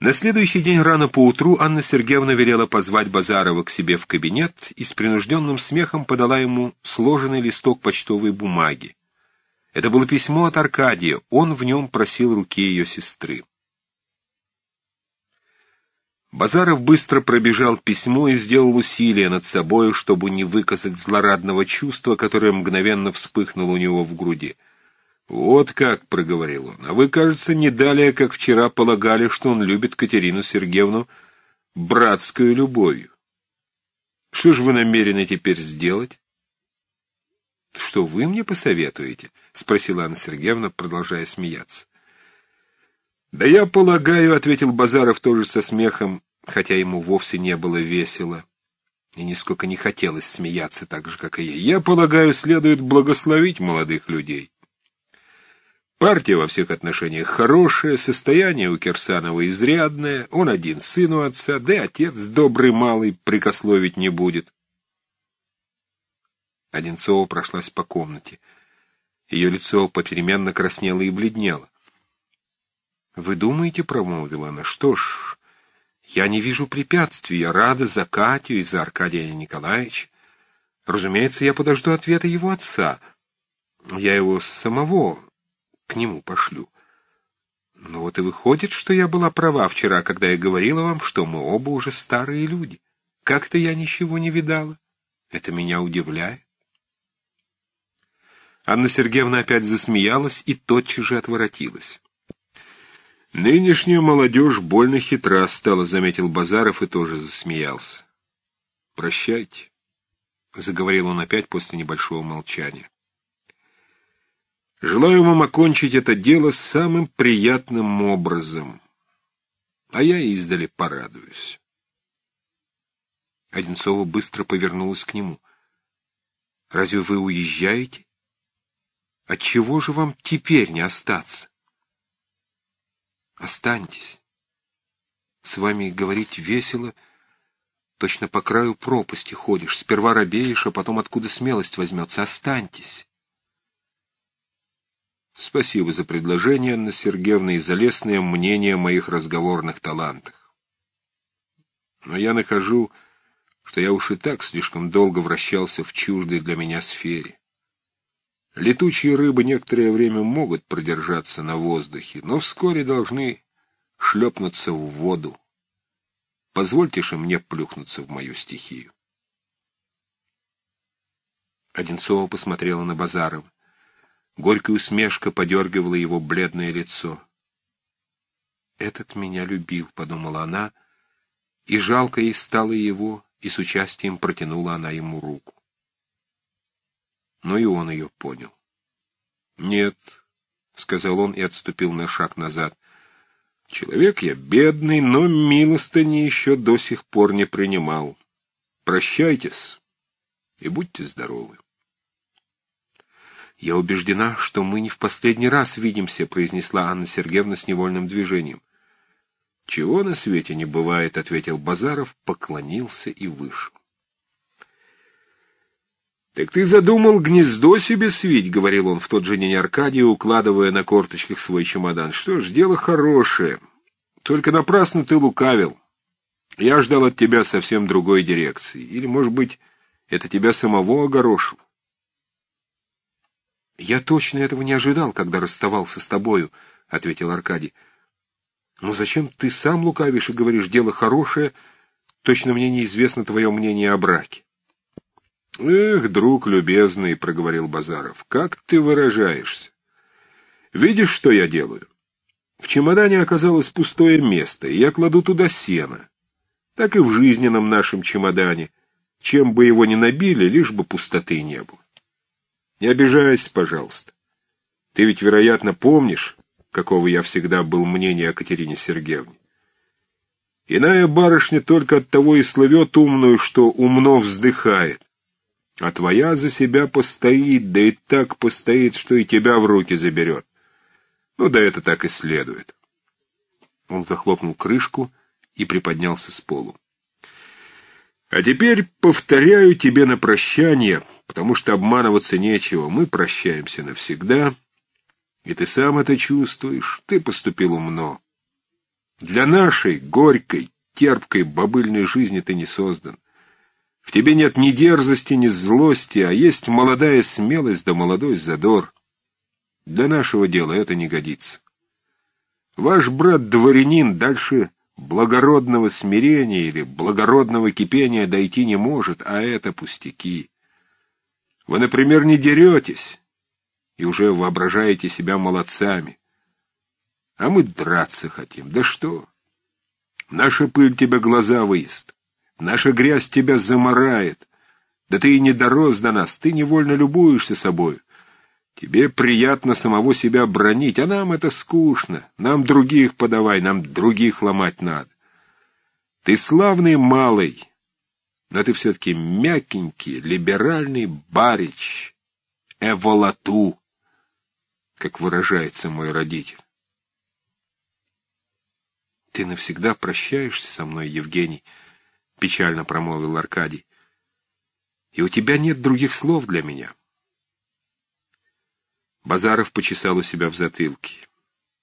На следующий день рано поутру Анна Сергеевна велела позвать Базарова к себе в кабинет и с принужденным смехом подала ему сложенный листок почтовой бумаги. Это было письмо от Аркадия, он в нем просил руки ее сестры. Базаров быстро пробежал письмо и сделал усилие над собой, чтобы не выказать злорадного чувства, которое мгновенно вспыхнуло у него в груди — «Вот как», — проговорил он, — «а вы, кажется, не далее, как вчера полагали, что он любит Катерину Сергеевну братскую любовью. Что же вы намерены теперь сделать?» «Что вы мне посоветуете?» — спросила Анна Сергеевна, продолжая смеяться. «Да я полагаю», — ответил Базаров тоже со смехом, хотя ему вовсе не было весело. И нисколько не хотелось смеяться так же, как и я. «Я полагаю, следует благословить молодых людей». Партия во всех отношениях хорошая, состояние у Кирсанова изрядное, он один сын у отца, да и отец добрый малый прикословить не будет. Одинцова прошлась по комнате. Ее лицо попеременно краснело и бледнело. «Вы думаете, — промолвила она, — что ж, я не вижу препятствий, я рада за Катю и за Аркадия Николаевича. Разумеется, я подожду ответа его отца. Я его самого к нему пошлю. Ну вот и выходит, что я была права вчера, когда я говорила вам, что мы оба уже старые люди. Как-то я ничего не видала. Это меня удивляет. Анна Сергеевна опять засмеялась и тотчас же отворотилась. «Нынешняя молодежь больно хитра стала», — заметил Базаров и тоже засмеялся. «Прощайте», — заговорил он опять после небольшого молчания. Желаю вам окончить это дело самым приятным образом, а я издали порадуюсь. Одинцова быстро повернулась к нему. «Разве вы уезжаете? Отчего же вам теперь не остаться?» «Останьтесь. С вами говорить весело, точно по краю пропасти ходишь, сперва робеешь, а потом откуда смелость возьмется. Останьтесь». Спасибо за предложение, Анна Сергеевна, и за лестное мнение о моих разговорных талантах. Но я нахожу, что я уж и так слишком долго вращался в чуждой для меня сфере. Летучие рыбы некоторое время могут продержаться на воздухе, но вскоре должны шлепнуться в воду. Позвольте же мне плюхнуться в мою стихию. Одинцова посмотрела на Базарова. Горькая усмешка подергивала его бледное лицо. «Этот меня любил», — подумала она, и жалко ей стало его, и с участием протянула она ему руку. Но и он ее понял. «Нет», — сказал он и отступил на шаг назад. «Человек я бедный, но милостыни еще до сих пор не принимал. Прощайтесь и будьте здоровы». «Я убеждена, что мы не в последний раз видимся», — произнесла Анна Сергеевна с невольным движением. «Чего на свете не бывает», — ответил Базаров, поклонился и вышел. «Так ты задумал гнездо себе свить», — говорил он в тот же день Аркадию, укладывая на корточках свой чемодан. «Что ж, дело хорошее. Только напрасно ты лукавил. Я ждал от тебя совсем другой дирекции. Или, может быть, это тебя самого огорошил. «Я точно этого не ожидал, когда расставался с тобою», — ответил Аркадий. «Но зачем ты сам лукавишь и говоришь, дело хорошее? Точно мне неизвестно твое мнение о браке». «Эх, друг любезный», — проговорил Базаров, — «как ты выражаешься? Видишь, что я делаю? В чемодане оказалось пустое место, и я кладу туда сено. Так и в жизненном нашем чемодане. Чем бы его ни набили, лишь бы пустоты не было. Не обижайся, пожалуйста. Ты ведь, вероятно, помнишь, какого я всегда был мнения о Катерине Сергеевне. Иная барышня только от того и слывет умную, что умно вздыхает. А твоя за себя постоит, да и так постоит, что и тебя в руки заберет. Ну да это так и следует. Он захлопнул крышку и приподнялся с полу. А теперь повторяю тебе на прощание, потому что обманываться нечего. Мы прощаемся навсегда, и ты сам это чувствуешь. Ты поступил умно. Для нашей горькой, терпкой, бобыльной жизни ты не создан. В тебе нет ни дерзости, ни злости, а есть молодая смелость да молодой задор. Для нашего дела это не годится. Ваш брат-дворянин дальше благородного смирения или благородного кипения дойти не может, а это пустяки. Вы, например, не деретесь и уже воображаете себя молодцами. А мы драться хотим. Да что? Наша пыль тебя глаза выест. Наша грязь тебя заморает. Да ты и не дорос до нас, ты невольно любуешься собою. Тебе приятно самого себя бронить, а нам это скучно. Нам других подавай, нам других ломать надо. Ты славный малый, но ты все-таки мягенький, либеральный барич, эволату, как выражается мой родитель. «Ты навсегда прощаешься со мной, Евгений», — печально промолвил Аркадий. «И у тебя нет других слов для меня». Базаров почесал у себя в затылке.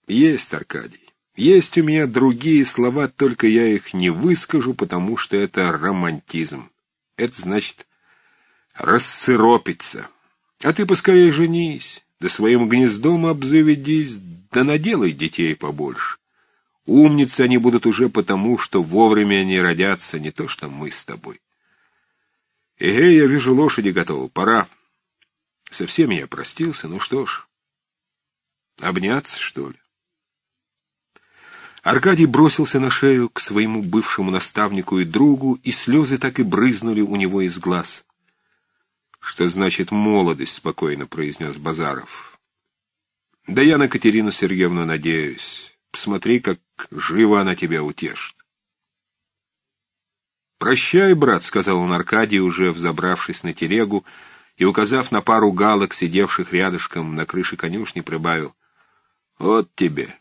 «Есть, Аркадий, есть у меня другие слова, только я их не выскажу, потому что это романтизм. Это значит рассыропиться. А ты поскорее женись, да своим гнездом обзаведись, да наделай детей побольше. Умницы они будут уже потому, что вовремя они родятся, не то что мы с тобой. Эге, я вижу, лошади готовы, пора. Совсем я простился, ну что ж, обняться, что ли? Аркадий бросился на шею к своему бывшему наставнику и другу, и слезы так и брызнули у него из глаз. «Что значит молодость?» — спокойно произнес Базаров. «Да я на Катерину Сергеевну надеюсь. Посмотри, как живо она тебя утешит». «Прощай, брат», — сказал он Аркадий, уже взобравшись на телегу, и, указав на пару галок, сидевших рядышком на крыше конюшни, прибавил. «Вот тебе.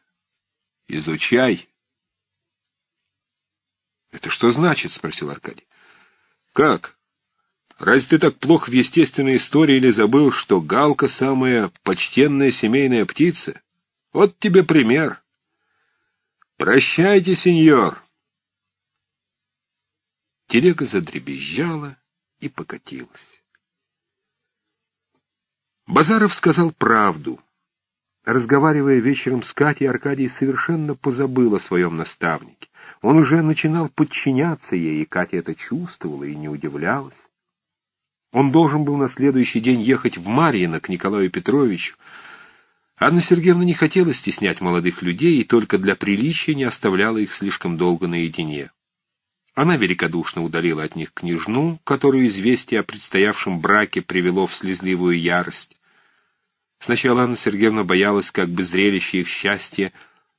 Изучай». «Это что значит?» — спросил Аркадий. «Как? Разве ты так плохо в естественной истории или забыл, что галка — самая почтенная семейная птица? Вот тебе пример». «Прощайте, сеньор!» Телега задребезжала и покатилась. Базаров сказал правду. Разговаривая вечером с Катей, Аркадий совершенно позабыл о своем наставнике. Он уже начинал подчиняться ей, и Катя это чувствовала и не удивлялась. Он должен был на следующий день ехать в Марьино к Николаю Петровичу. Анна Сергеевна не хотела стеснять молодых людей и только для приличия не оставляла их слишком долго наедине. Она великодушно удалила от них княжну, которую известие о предстоявшем браке привело в слезливую ярость. Сначала Анна Сергеевна боялась, как бы зрелище их счастья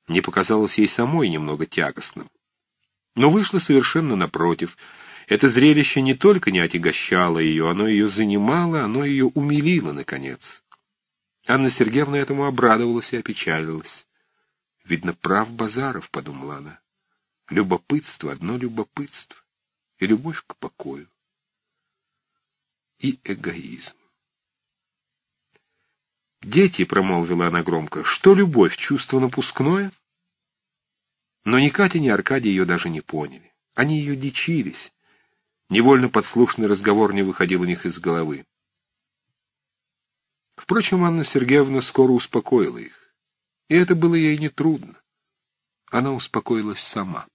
не показалось ей самой немного тягостным. Но вышло совершенно напротив. Это зрелище не только не отягощало ее, оно ее занимало, оно ее умилило, наконец. Анна Сергеевна этому обрадовалась и опечалилась. «Видно, прав Базаров», — подумала она. Любопытство, одно любопытство, и любовь к покою, и эгоизм. «Дети», — промолвила она громко, — «что любовь, чувство напускное?» Но ни Катя, ни Аркадий ее даже не поняли. Они ее дичились. Невольно подслушный разговор не выходил у них из головы. Впрочем, Анна Сергеевна скоро успокоила их. И это было ей нетрудно. Она успокоилась сама.